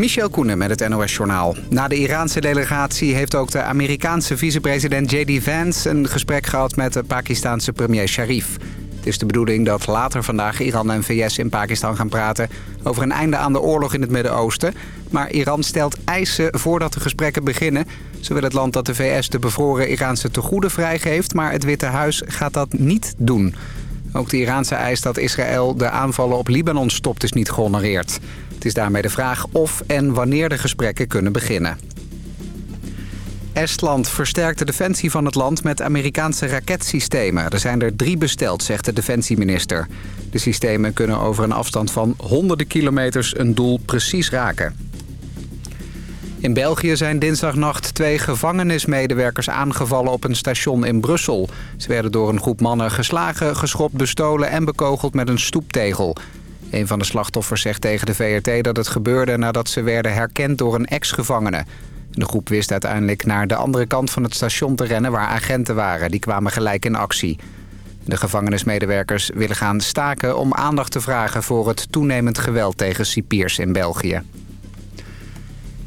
Michel Koenen met het NOS-journaal. Na de Iraanse delegatie heeft ook de Amerikaanse vicepresident J.D. Vance... een gesprek gehad met de Pakistanse premier Sharif. Het is de bedoeling dat later vandaag Iran en VS in Pakistan gaan praten... over een einde aan de oorlog in het Midden-Oosten. Maar Iran stelt eisen voordat de gesprekken beginnen. Zo wil het land dat de VS de bevroren Iraanse tegoeden vrijgeeft... maar het Witte Huis gaat dat niet doen. Ook de Iraanse eis dat Israël de aanvallen op Libanon stopt is niet gehonoreerd. Het is daarmee de vraag of en wanneer de gesprekken kunnen beginnen. Estland versterkt de defensie van het land met Amerikaanse raketsystemen. Er zijn er drie besteld, zegt de defensieminister. De systemen kunnen over een afstand van honderden kilometers een doel precies raken. In België zijn dinsdagnacht twee gevangenismedewerkers aangevallen op een station in Brussel. Ze werden door een groep mannen geslagen, geschopt, bestolen en bekogeld met een stoeptegel. Een van de slachtoffers zegt tegen de VRT dat het gebeurde nadat ze werden herkend door een ex-gevangene. De groep wist uiteindelijk naar de andere kant van het station te rennen waar agenten waren. Die kwamen gelijk in actie. De gevangenismedewerkers willen gaan staken om aandacht te vragen voor het toenemend geweld tegen cipiers in België.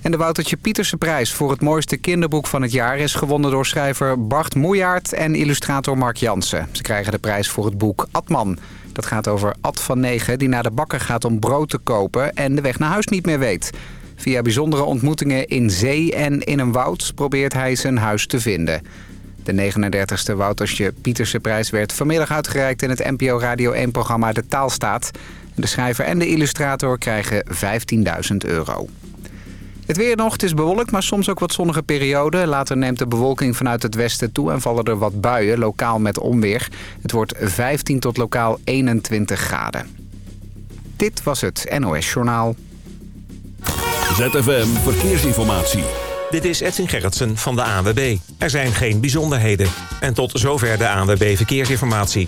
En de Woutertje Pieterse prijs voor het mooiste kinderboek van het jaar... is gewonnen door schrijver Bart Moejaert en illustrator Mark Jansen. Ze krijgen de prijs voor het boek Atman. Dat gaat over Ad van Negen die naar de bakker gaat om brood te kopen... en de weg naar huis niet meer weet. Via bijzondere ontmoetingen in zee en in een woud probeert hij zijn huis te vinden. De 39e Woutertje Pieterse prijs werd vanmiddag uitgereikt in het NPO Radio 1-programma De Taalstaat. De schrijver en de illustrator krijgen 15.000 euro. Het weer nog, het is bewolkt, maar soms ook wat zonnige perioden. Later neemt de bewolking vanuit het westen toe en vallen er wat buien, lokaal met onweer. Het wordt 15 tot lokaal 21 graden. Dit was het NOS Journaal. ZFM Verkeersinformatie. Dit is Edwin Gerritsen van de ANWB. Er zijn geen bijzonderheden. En tot zover de ANWB Verkeersinformatie.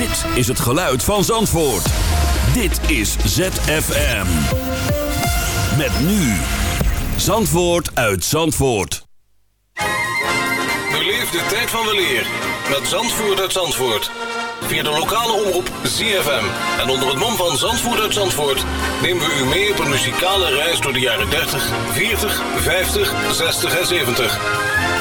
Dit is het geluid van Zandvoort. Dit is ZFM. Met nu. Zandvoort uit Zandvoort. Beleef de tijd van weleer met Zandvoort uit Zandvoort. Via de lokale omroep ZFM. En onder het mom van Zandvoort uit Zandvoort... nemen we u mee op een muzikale reis door de jaren 30, 40, 50, 60 en 70.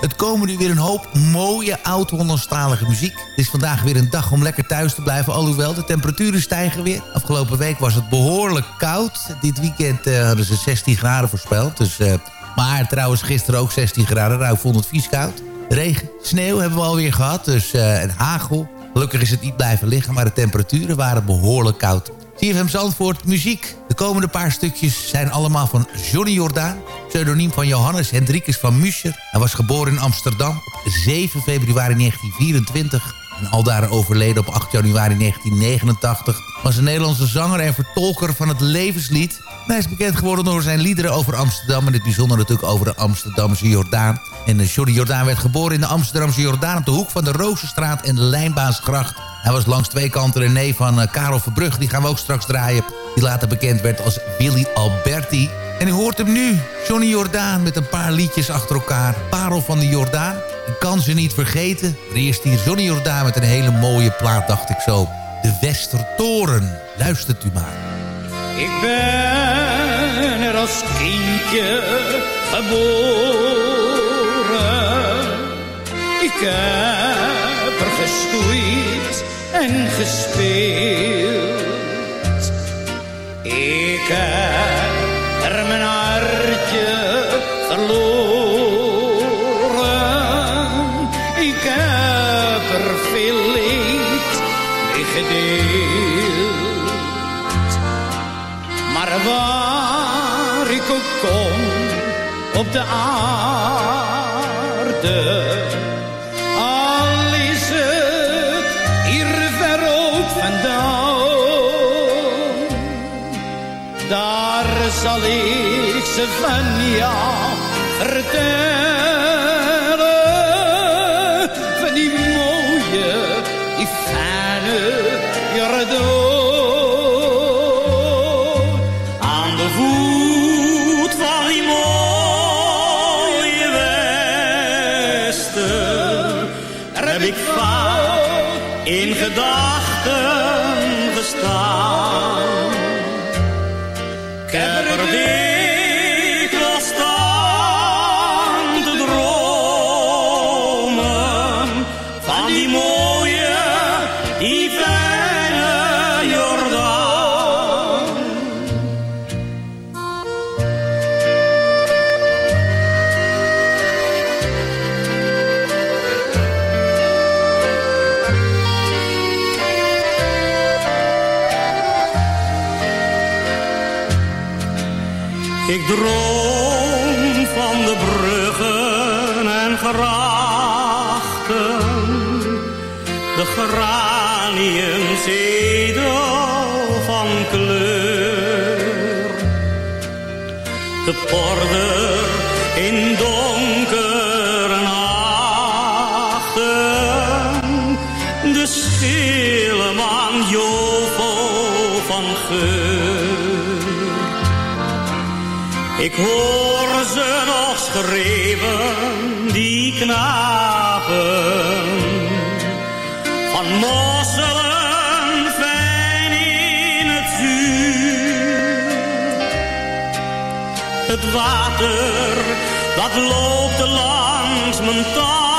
Het komen nu weer een hoop mooie oud-Hollandstalige muziek. Het is vandaag weer een dag om lekker thuis te blijven. Alhoewel, de temperaturen stijgen weer. Afgelopen week was het behoorlijk koud. Dit weekend uh, hadden ze 16 graden voorspeld. Dus, uh, maar trouwens gisteren ook 16 graden. Nou, vond het vies koud. Regen, sneeuw hebben we alweer gehad. Dus, uh, en hagel. Gelukkig is het niet blijven liggen, maar de temperaturen waren behoorlijk koud. CFM Zandvoort, muziek. De komende paar stukjes zijn allemaal van Johnny Jordaan. Pseudoniem van Johannes Hendrikus van Muscher. Hij was geboren in Amsterdam op 7 februari 1924. En aldaar overleden op 8 januari 1989. Was een Nederlandse zanger en vertolker van het levenslied. Hij is bekend geworden door zijn liederen over Amsterdam. En het bijzonder natuurlijk over de Amsterdamse Jordaan. En Johnny Jordaan werd geboren in de Amsterdamse Jordaan... op de hoek van de Rozenstraat en de Lijnbaansgracht. Hij was langs twee kanten neef van uh, Karel Verbrugge. Die gaan we ook straks draaien. Die later bekend werd als Willy Alberti. En u hoort hem nu. Johnny Jordaan met een paar liedjes achter elkaar. Parel van de Jordaan. Ik kan ze niet vergeten. Er eerst hier Johnny Jordaan met een hele mooie plaat, dacht ik zo. De Westertoren. Luistert u maar. Ik ben er als kindje geboren. Ik heb er gestoeid en gespeeld. Ik heb er mijn hartje verloren. Ik heb er veel leed mee. De aarde, al is het hier ver ook vandaan, daar zal ik ze van jou Ik droom van de bruggen en grachten, de graniumzedel van kleur. De porder in donkere Ik hoor ze nog schreeuwen, die knapen. Van mosselen fijn in het zuur. Het water, dat loopt langs mijn tanden.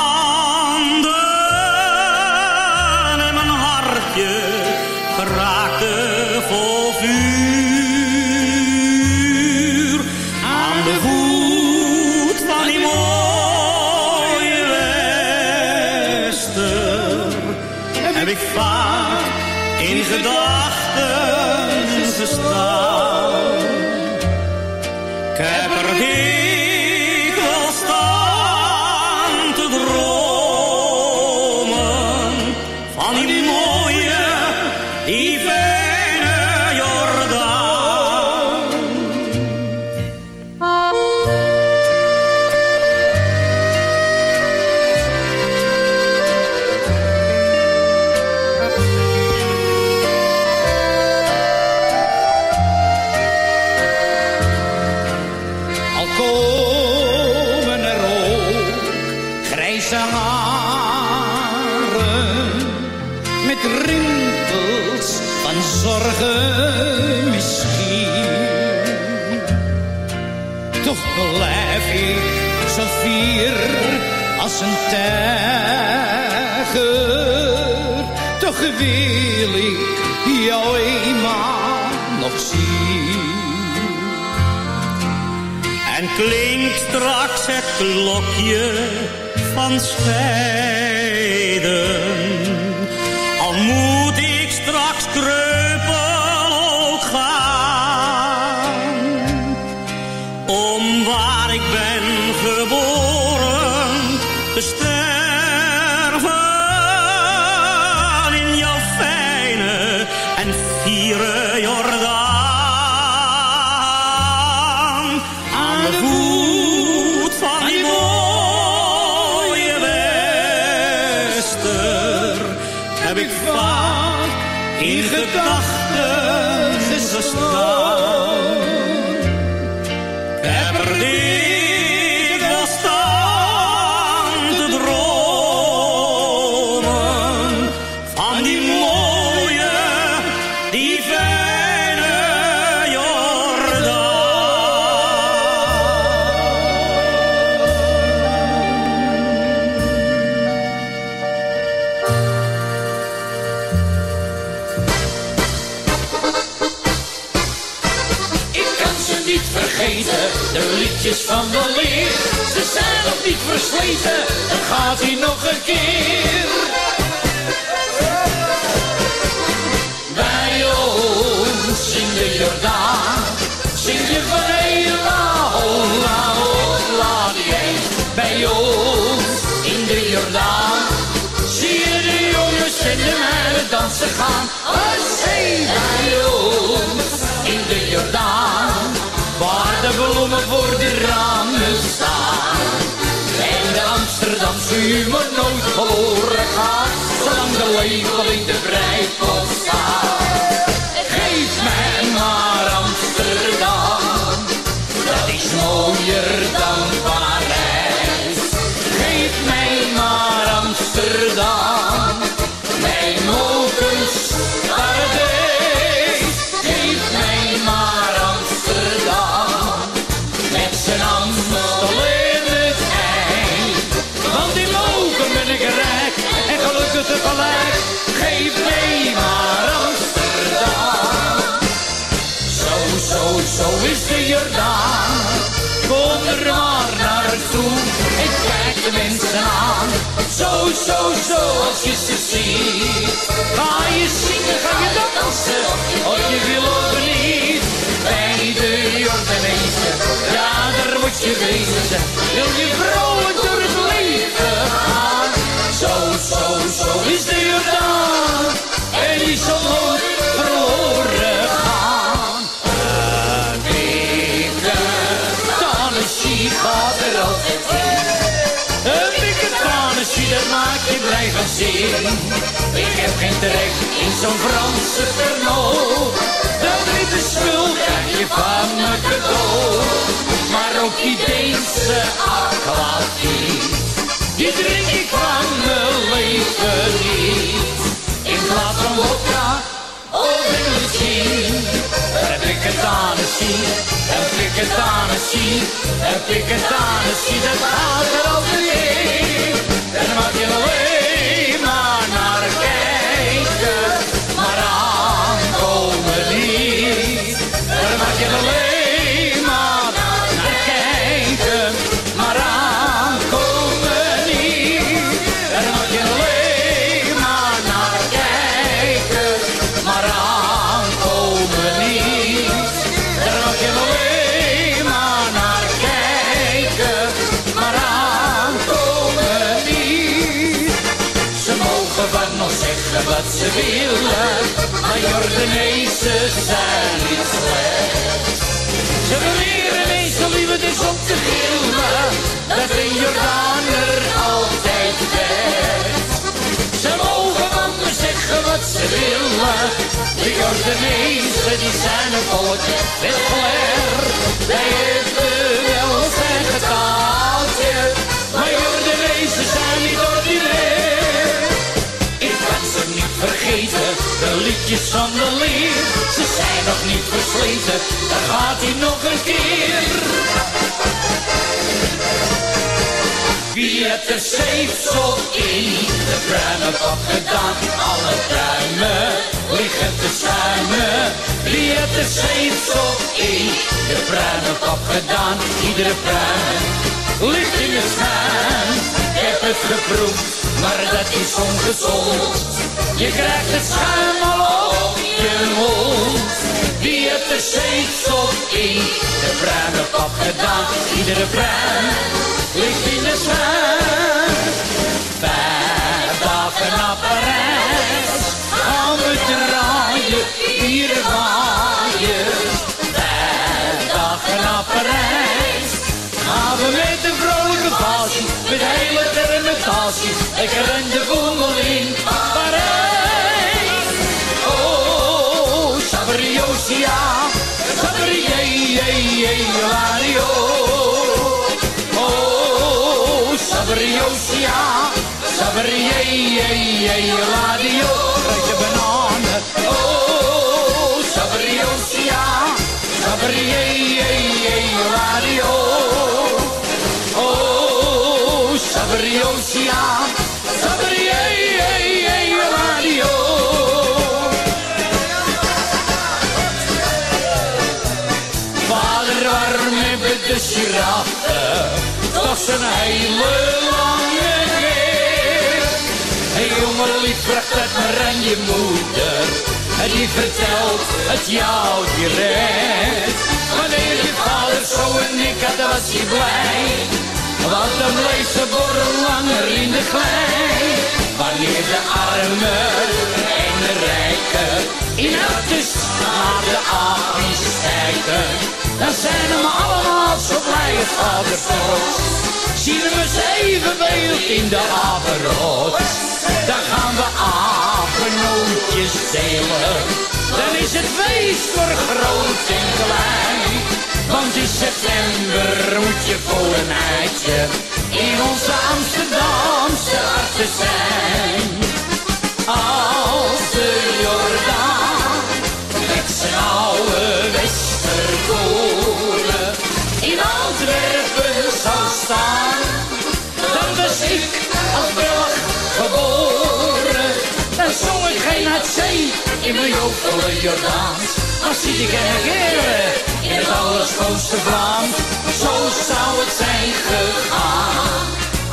Grijze haren met rimpels van zorgen misschien. Toch blijf ik zo fier als een tijger. Toch wil ik jou eenmaal nog zien. En klinkt straks het klokje van scheiden. dan wel. Ze zijn nog niet versleten, dan gaat hij nog een keer. Bij ons in de Jordaan, zing je van Ela, Ola, die. Bij ons in de Jordaan, zie je de jongens en de meiden dansen gaan. Als hey, bij. Voor de ramen staan. En de Amsterdamse humor nooit verloren gaat. Zolang de lepel in de breipot staat. Zo, zo, zo als je ze ziet. Ga je zingen, ga je dansen, of je wil of niet. Bij de Jordanezen, ja daar moet je wezen. Wil je vrolijk door het leven gaan. Zo, zo, zo is de Jordaan. En die zal nooit Ik heb geen trek in zo'n Franse Pernod. Dat witte spul krijg je van me cadeau. Maar ook die Deense aquavit, die drink ik van mijn leven niet. In plaats van vodka of Engeltje, heb ik het aan het zien, heb ik het aan het zien, heb ik het aan het zien, dat gaat er altijd in. En dan mag je zijn niet slecht. Ze beweren meestal liever dus om te gillen, dat een Jordaner altijd best. Ze mogen me zeggen wat ze willen, de Jordanezen die zijn een volk met flair. Wij hebben wel zijn getaaltje, de liedjes van de leer. Ze zijn nog niet versleten, dan gaat hij nog een keer. Wie heeft er zeepsel in de pruimenkop gedaan? Alle pruimen liggen te schuimen. Wie heeft er zeepsel in de pruimenkop gedaan? Iedere pruim ligt in het schuim. Het geproefd, maar dat is ongezond. Je krijgt het schuim al op je mond. Wie heeft er zeepsel in de pruimenkop gedaan? Iedere pruim ligt in de schuim. Vijf dagen Parijs gaan we draaien, hier waaien. Vijf dagen naar lekker in de boemel in Parijs. Oh, Sabriosia, Sabrié, Oh, Sabriosia, Sabrié, Radio, rijke bananen. Oh, Sabriosia, Sabrié, Sabrié, Radio. Vader warm met de giraffen, was een hele lange weg. Een jongen lief vraagt het maar je moeder, en die vertelt het jou direct. Wanneer je vader zo een nik had, was hij blij, want bleef ze borrel langer in de klei. Wanneer de armen en de rijken in auto's naar de avond kijken, dan zijn we allemaal zo blij het vader trots. Zien we zeven beeld in de apenrood, dan gaan we apennootjes delen. Dan is het feest voor groot en klein. Want in september moet je voor een eitje in onze Amsterdamse harten zijn. Als de Jordaan met zijn oude westerkolen in Antwerpen zou staan, dan was ik als Belg geboren. Dan zong ik geen zee in mijn jokele Jordaans. Maar zie ik en in het allerschoonste Vlaam. Zo zou het zijn gegaan.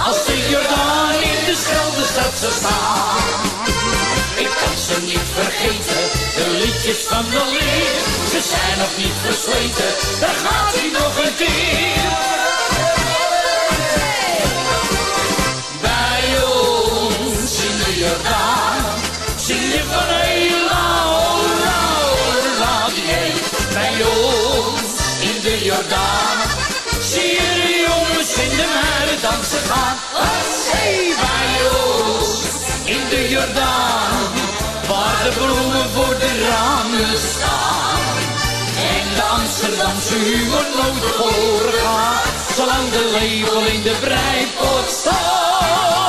Als de Jordaan in de Scheldestad zou staan. Ik kan ze niet vergeten, de liedjes van de leer. Ze zijn nog niet versleten, daar gaat hij nog een keer. Zie je de jongens in de meiden dansen gaan. Wat zee bij ons in de Jordaan, waar de bloemen voor de ramen staan. En de Amsterdamse humor nooit verloren zolang de label in de breipot staat.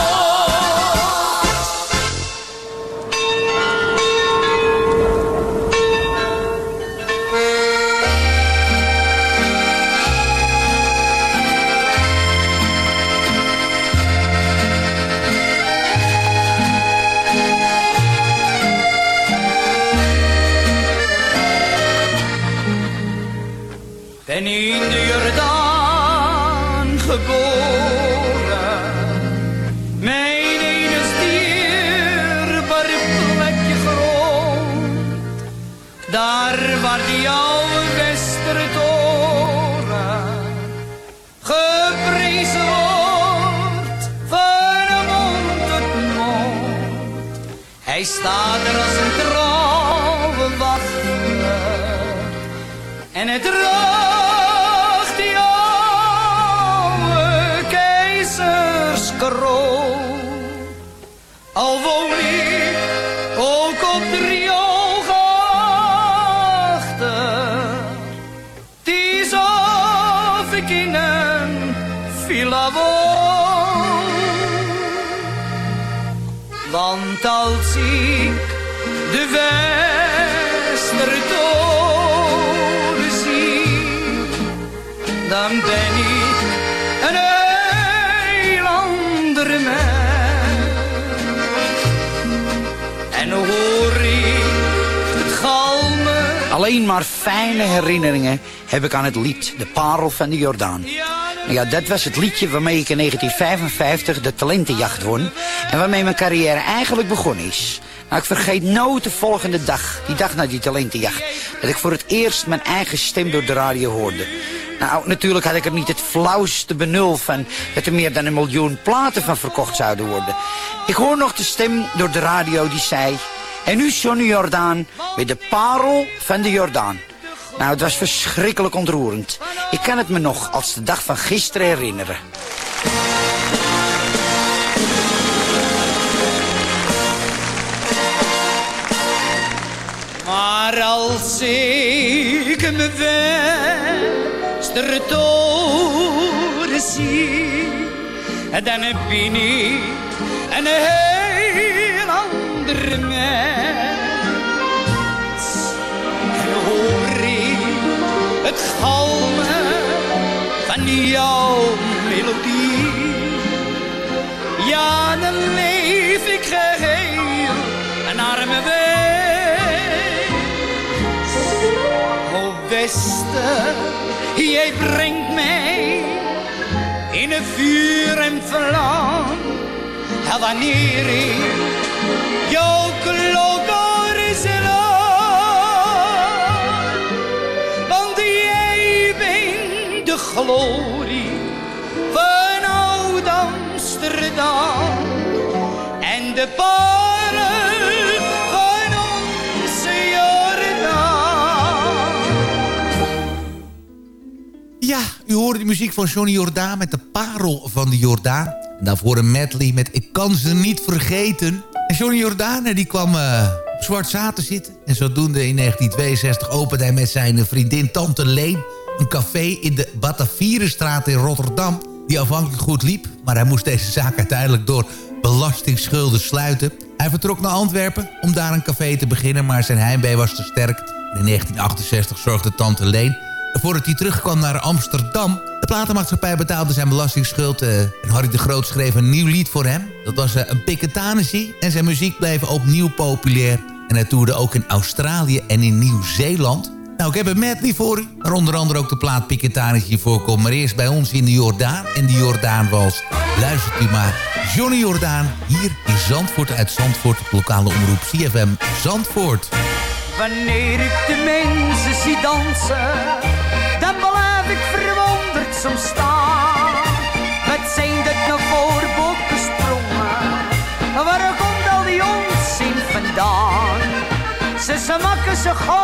Westertoren geprezen wordt van mond tot mond. Hij staat er als een trouwe wachter. En het draagt die oude keizerskroon. Westertoren zie, dan ben ik een heel andere. En hoor ik het galmen. Alleen maar fijne herinneringen heb ik aan het lied De Parel van de Jordaan. Ja, dat was het liedje waarmee ik in 1955 de talentenjacht won. En waarmee mijn carrière eigenlijk begonnen is. Nou, ik vergeet nooit de volgende dag, die dag na die talentenjacht, dat ik voor het eerst mijn eigen stem door de radio hoorde. Nou, natuurlijk had ik er niet het flauwste benul van dat er meer dan een miljoen platen van verkocht zouden worden. Ik hoor nog de stem door de radio die zei... En nu Johnny Jordaan met de parel van de Jordaan. Nou, het was verschrikkelijk ontroerend. Ik kan het me nog als de dag van gisteren herinneren. Als ik me Westertoren zie, dan ben ik een heel ander mens. En hoor ik het galmen van jouw melodie, ja, dan leef ik geheel een arme wees. O Wester, jij brengt mij in een vuur en vlam. En wanneer ik jouw klok hoor slaan, want jij bent de glorie van oud Amsterdam. En de parel u hoorde de muziek van Johnny Jordaan met de parel van de Jordaan. En daarvoor een medley met Ik kan ze niet vergeten. En Johnny Jordaan die kwam uh, op Zwart Zaten zitten. En zodoende in 1962 opende hij met zijn vriendin Tante Leen... een café in de Batavierenstraat in Rotterdam... die afhankelijk goed liep. Maar hij moest deze zaak uiteindelijk door belastingsschulden sluiten. Hij vertrok naar Antwerpen om daar een café te beginnen... maar zijn heimwee was te sterk. In 1968 zorgde Tante Leen voordat hij terugkwam naar Amsterdam. De platenmaatschappij betaalde zijn belastingsschuld... Uh, en Harry de Groot schreef een nieuw lied voor hem. Dat was uh, een Piketanissie en zijn muziek bleef opnieuw populair. En hij toerde ook in Australië en in Nieuw-Zeeland. Nou, ik heb een medley voor u. Waar onder andere ook de plaat Piketanissie voorkomt. Maar eerst bij ons in de Jordaan. En de Jordaan was, luistert u maar... Johnny Jordaan, hier in Zandvoort uit Zandvoort... lokale omroep CFM Zandvoort. Wanneer ik de mensen zie dansen, soms staan. Wat zijn dat nou voor sprongen? Waar komt al die onzin vandaan? Ze smakken, ze gooien,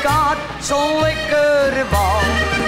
fabrikaat. Zo lekker wat. Van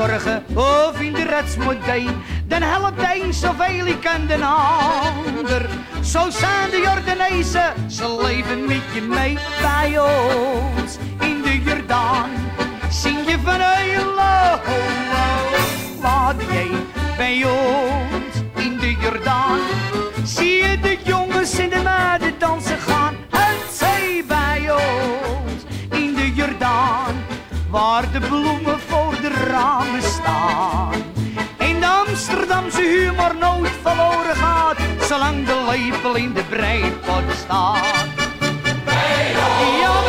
zorgen of in de retsmodee, dan helpt een zoveel ik aan de ander. Zo zijn de Jordanezen, ze leven met je mee bij ons in de Jordaan. Zing je van Eula, laat jij bij ons in de Jordaan. Amsterdamse humor nooit verloren gaat, zolang de lepel in de breipot staat. Ja,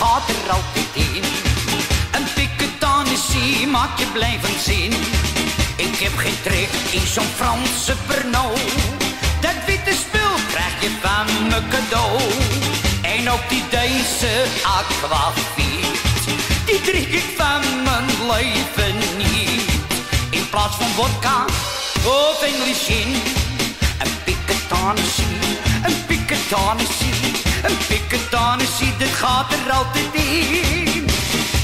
gaat er altijd in. Een piketanissie maakt je blijven zin. Ik heb geen trek in zo'n Franse Pernod. Dat witte spul krijg je van me cadeau. En ook die Deense aquavit. Die drink ik van mijn leven niet. In plaats van vodka of English gin. Een piketanissie, een piketanissie, een piketanissie, dat gaat er altijd in.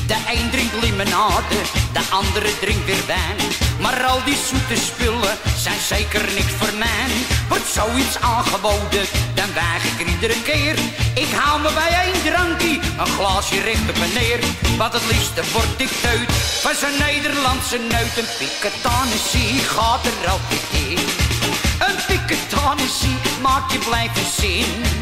De een drinkt limonade, de andere drinkt weer wijn. Maar al die zoete spullen zijn zeker niks voor mij. Wordt zoiets aangeboden, dan weig ik er iedere keer. Ik haal me bij één drankje, een glaasje recht op en neer. Want het liefste word ik van zo'n Nederlandse neut. Een piketanissie gaat er altijd in. Een piketanissie maakt je blijven zin.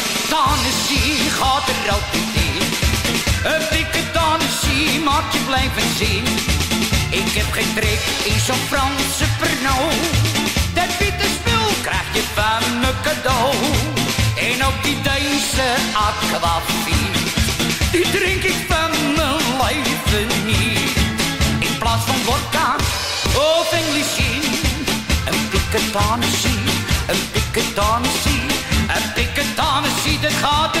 Een piketanissie maakt je blijven zien. Ik heb geen trek in zo'n Franse Pernod. Dat witte spul krijg je van me cadeau. En ook die Deense aquavit. Die drink ik van mijn leven niet. In plaats van vodka of English gin. Een piketanissie, een piketanissie, een piketanissie, dat gaat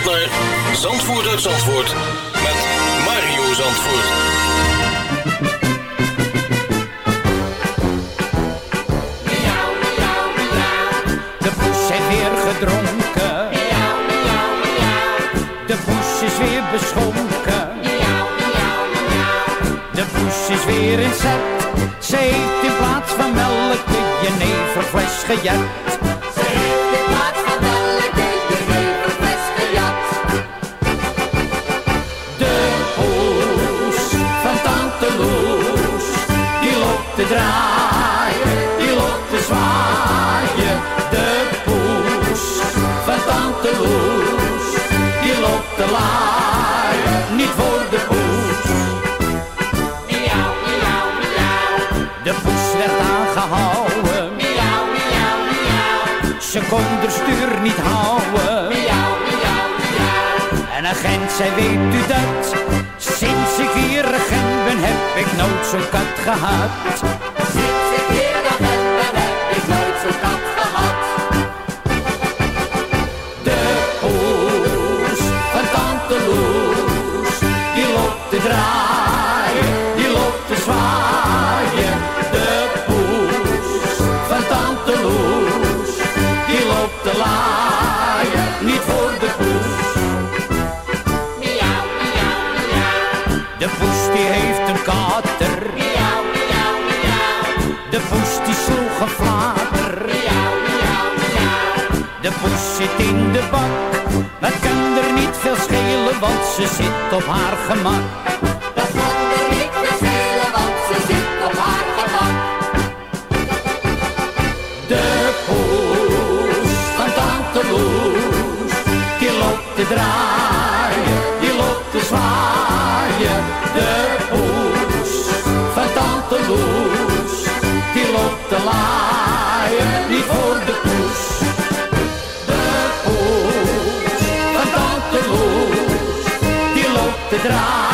naar Zandvoort uit Zandvoort met Mario Zandvoort. De poes heeft weer gedronken. De poes is weer beschonken. De poes is weer in zet. Ze heeft in plaats van melk de jeneverfles gejet. Draaien, die loopt te zwaaien. De poes van tante Loes, die loopt te laaien, niet voor de poes. Miauw, miauw, miauw. De poes werd aangehouden. Miauw, miauw, miauw. Ze kon de stuur niet houden. Miauw, miauw, miauw. En agent zei, weet u dat? Agent ben, heb ik nooit zo'n kat gehad. Sinds ik hier agent ben, heb ik nooit zo'n kat gehad. De poes van tante die loopt te draaien, want ze zit op haar gemak. Loopt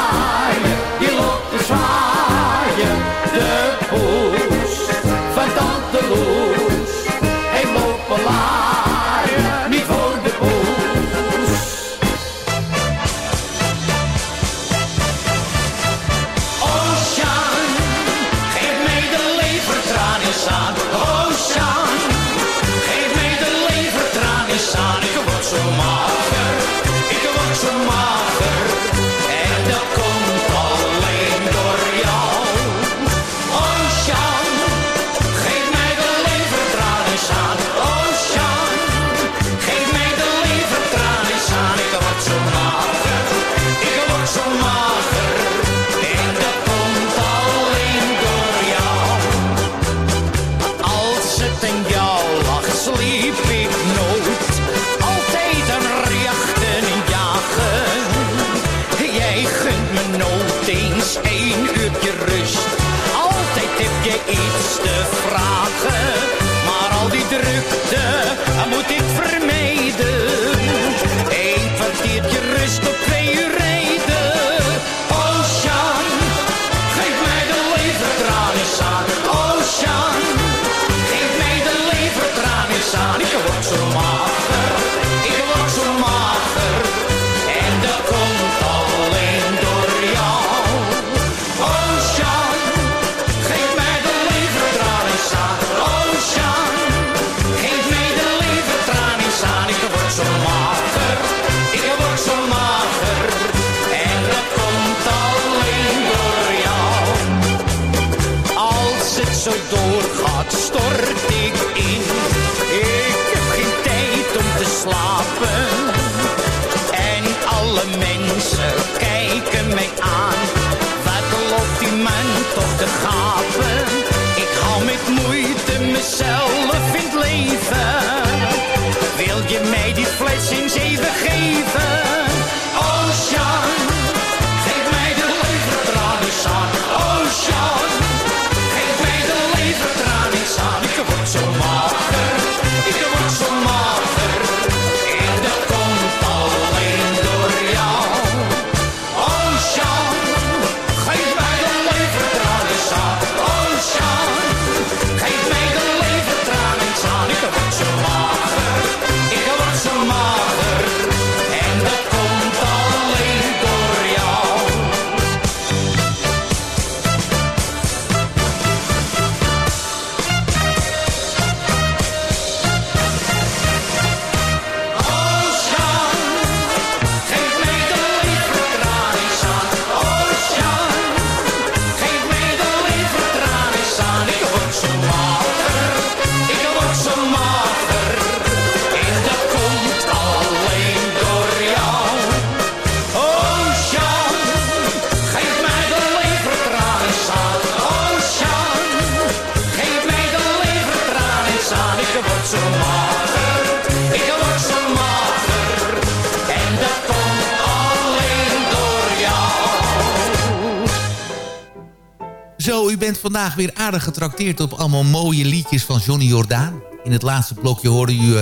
vandaag weer aardig getrakteerd op allemaal mooie liedjes van Johnny Jordaan. In het laatste blokje hoorde u uh,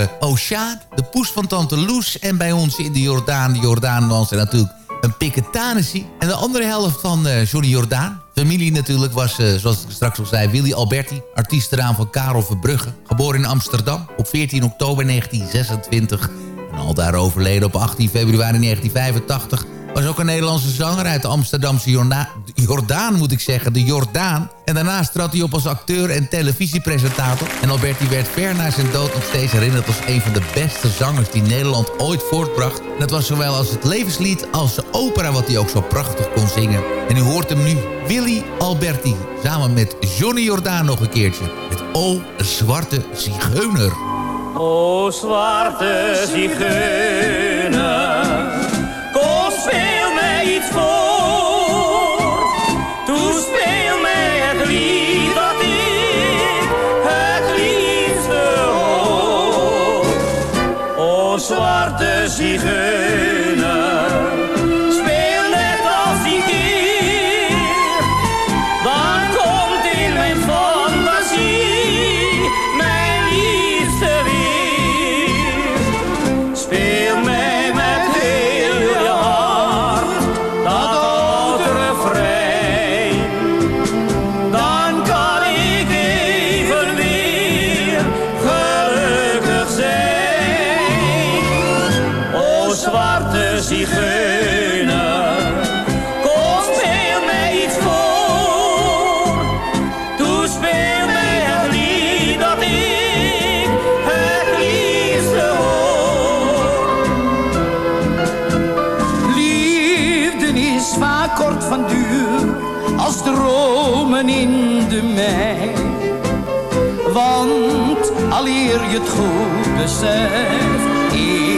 de poes van Tante Loes... en bij ons in de Jordaan, de Jordaan was er natuurlijk een Piketanessie. En de andere helft van eh, Johnny Jordaan. Familie natuurlijk was, eh, zoals ik straks al zei, Willy Alberti. Artiestenaam van Karel Verbrugge. Geboren in Amsterdam op 14 oktober 1926. En al daar overleden op 18 februari 1985 was ook een Nederlandse zanger uit de Amsterdamse Jordaan, moet ik zeggen, de Jordaan. En daarnaast trad hij op als acteur en televisiepresentator. En Alberti werd ver na zijn dood nog steeds herinnerd als een van de beste zangers die Nederland ooit voortbracht. En dat was zowel als het levenslied als de opera wat hij ook zo prachtig kon zingen. En u hoort hem nu, Willy Alberti, samen met Johnny Jordaan nog een keertje. Met O Zwarte Zigeuner. O zwarte zigeuner, kom speel mij iets voor.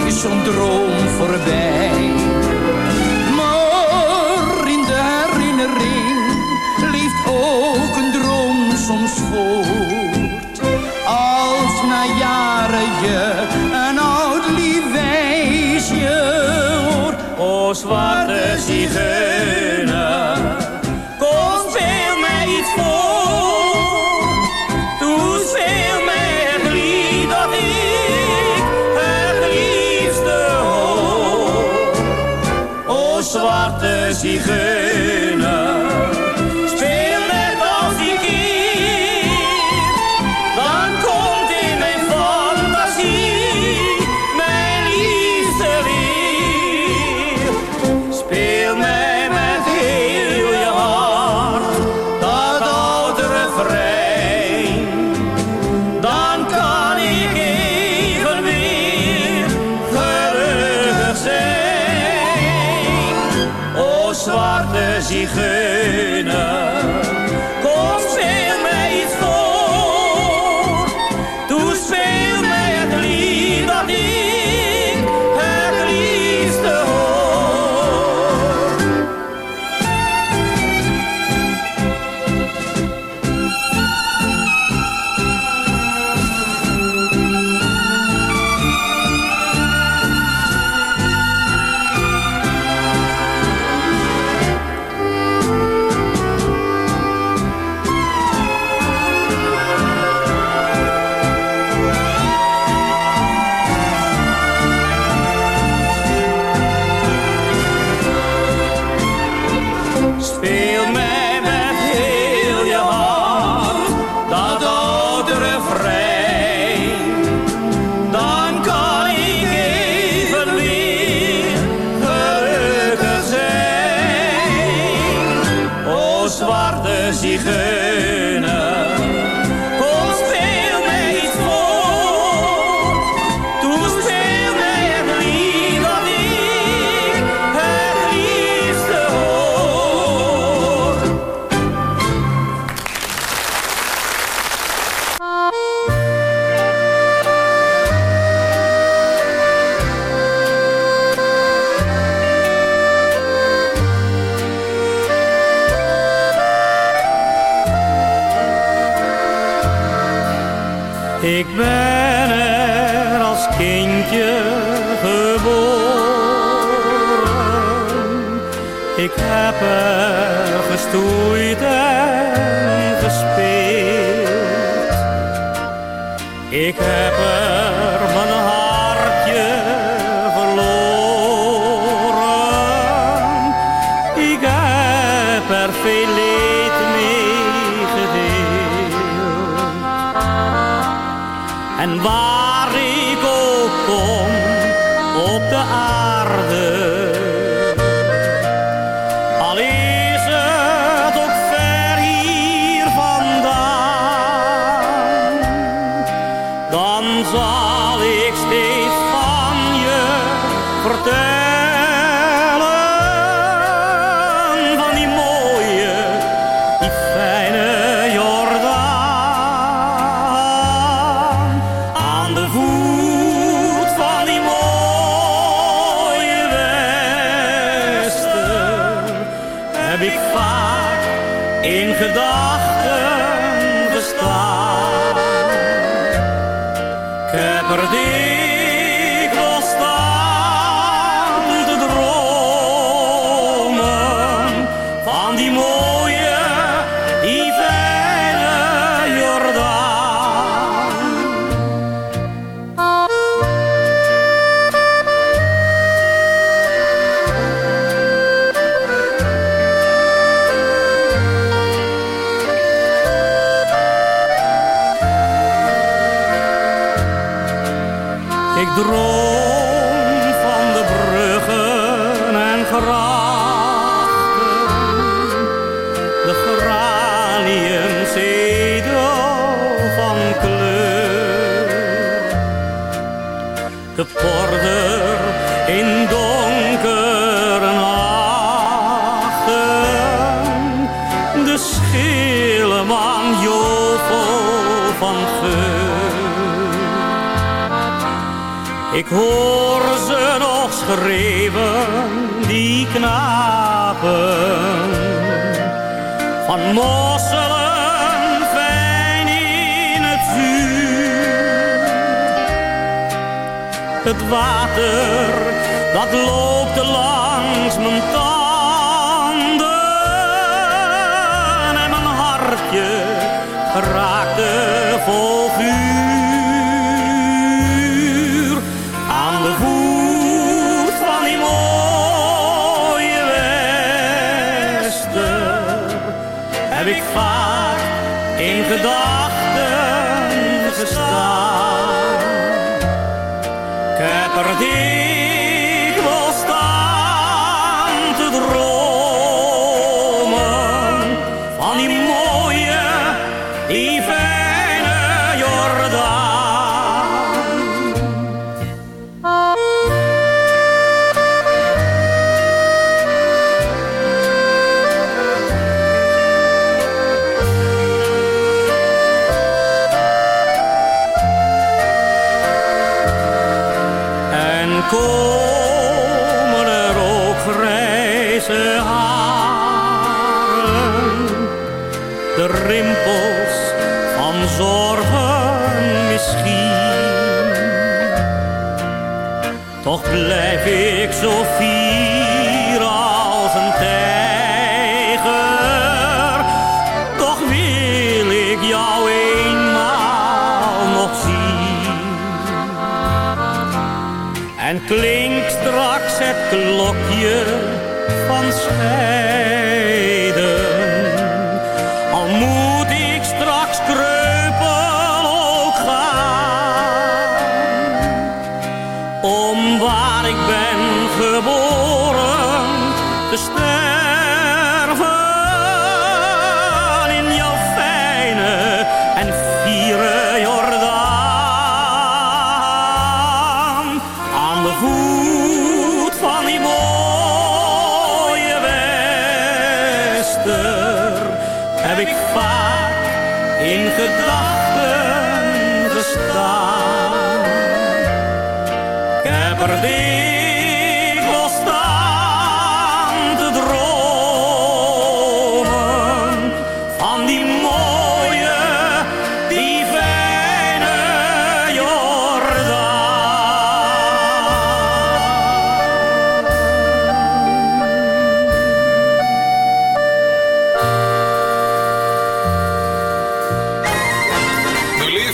Is zo'n droom voorbij. Zwarte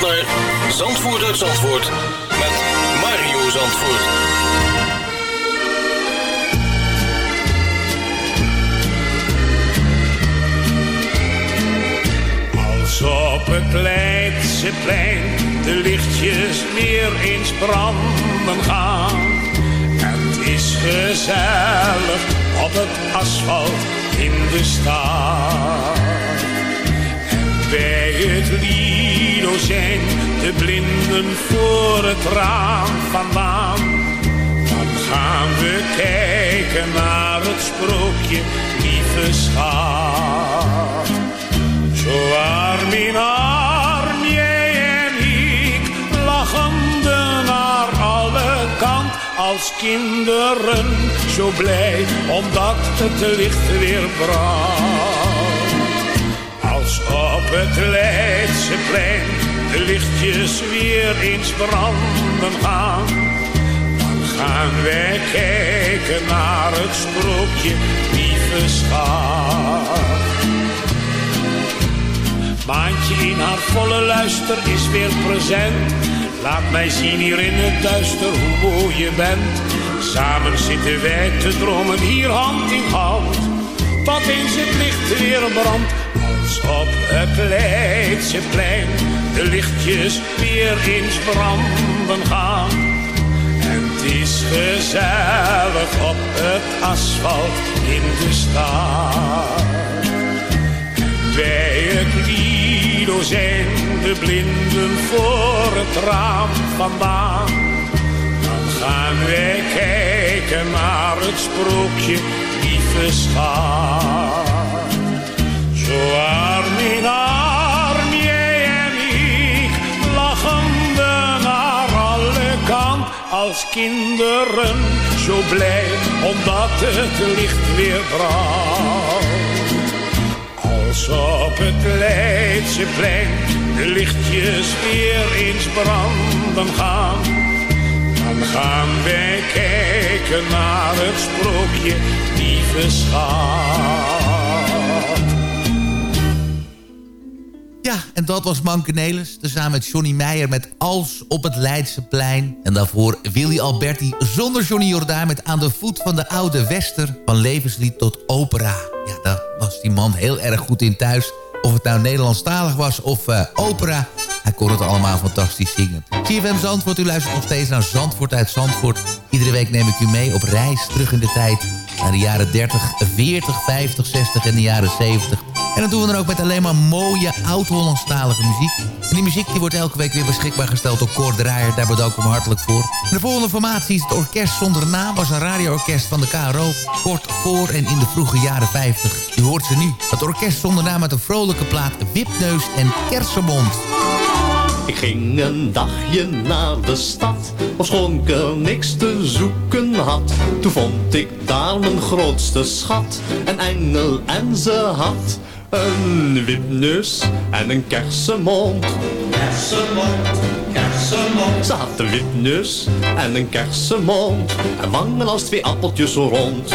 naar Zandvoort uit Zandvoort met Mario Zandvoort. Als op het Leidseplein de lichtjes weer eens branden gaan. Het is gezellig op het asfalt in de stad. En bij het Zijn de blinden voor het raam vandaan. Dan gaan we kijken naar het sprookje, lieve schat. Zo arm in arm, jij en ik, lachende naar alle kant. Als kinderen, zo blij, omdat het licht weer brandt. Als op het Leidseplein de lichtjes weer eens branden gaan. Dan gaan wij kijken naar het sprookje, lieve schat. Maantje in haar volle luister is weer present. Laat mij zien hier in het duister hoe mooi je bent. Samen zitten wij te dromen hier hand in hand. Wat eens het licht weer brandt. Als op het Leidseplein de lichtjes weer eens branden gaan. En het is gezellig op het asfalt in de stad. Bij het Lido zijn de blinden voor het raam vandaan. Dan gaan wij kijken naar het sprookje, lieve schat. Zo arm in arm, Als kinderen, zo blij, omdat het licht weer brandt. Als op het Leidseplein de lichtjes weer eens branden gaan. Dan gaan wij kijken naar het sprookje, lieve schat. En dat was Manke Nelis, tezamen met Johnny Meijer met Als op het Leidseplein. En daarvoor Willy Alberti zonder Johnny Jordaan met Aan de voet van de oude Wester. Van levenslied tot opera. Ja, daar was die man heel erg goed in thuis. Of het nou Nederlandstalig was of uh, opera. Hij kon het allemaal fantastisch zingen. CFM Zandvoort, u luistert nog steeds naar Zandvoort uit Zandvoort. Iedere week neem ik u mee op reis terug in de tijd. Naar de jaren 30, 40, 50, 60 en de jaren 70. En dat doen we dan ook met alleen maar mooie oud-Hollandstalige muziek. En die muziek die wordt elke week weer beschikbaar gesteld door Cor Draaier. Daar bedank ik hem hartelijk voor. De volgende formatie is het Orkest Zonder Naam. was een radioorkest van de KRO. Kort voor en in de vroege jaren 50. U hoort ze nu. Het Orkest Zonder Naam met een vrolijke plaat Wipneus en Kersenmond. Ik ging een dagje naar de stad, ofschoon ik er niks te zoeken had. Toen vond ik daar mijn grootste schat, een engel en ze had een wipneus en een kersenmond. Kersenmond, kersenmond. Ze had een wipneus en een kersenmond, en wangen als twee appeltjes rond.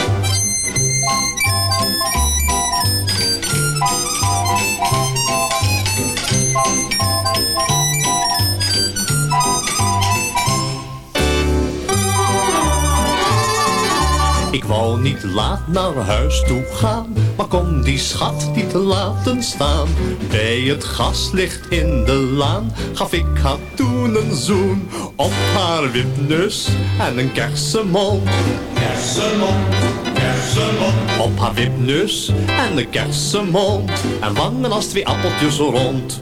Ik wou niet laat naar huis toe gaan, maar kon die schat niet laten staan. Bij het gaslicht in de laan gaf ik haar toen een zoen op haar wipneus en een kersenmond. Kersenmond. Op haar wipneus en een kersenmond en wangen als twee appeltjes rond.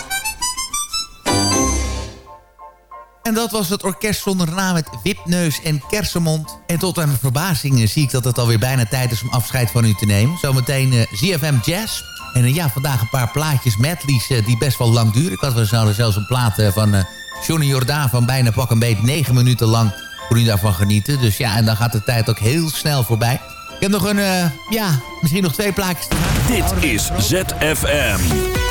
En dat was het orkest zonder naam met Wipneus en Kersenmond. En tot aan mijn verbazing zie ik dat het alweer bijna tijd is om afscheid van u te nemen. Zometeen uh, ZFM Jazz. En uh, ja, vandaag een paar plaatjes medleys uh, die best wel lang duren. Ik had we zouden zelfs een plaat van Johnny Jordaan van bijna pak een beet negen minuten lang voor u daarvan genieten. Dus ja, en dan gaat de tijd ook heel snel voorbij. Ik heb nog een, ja, misschien nog twee plaatjes. Dit is ZFM.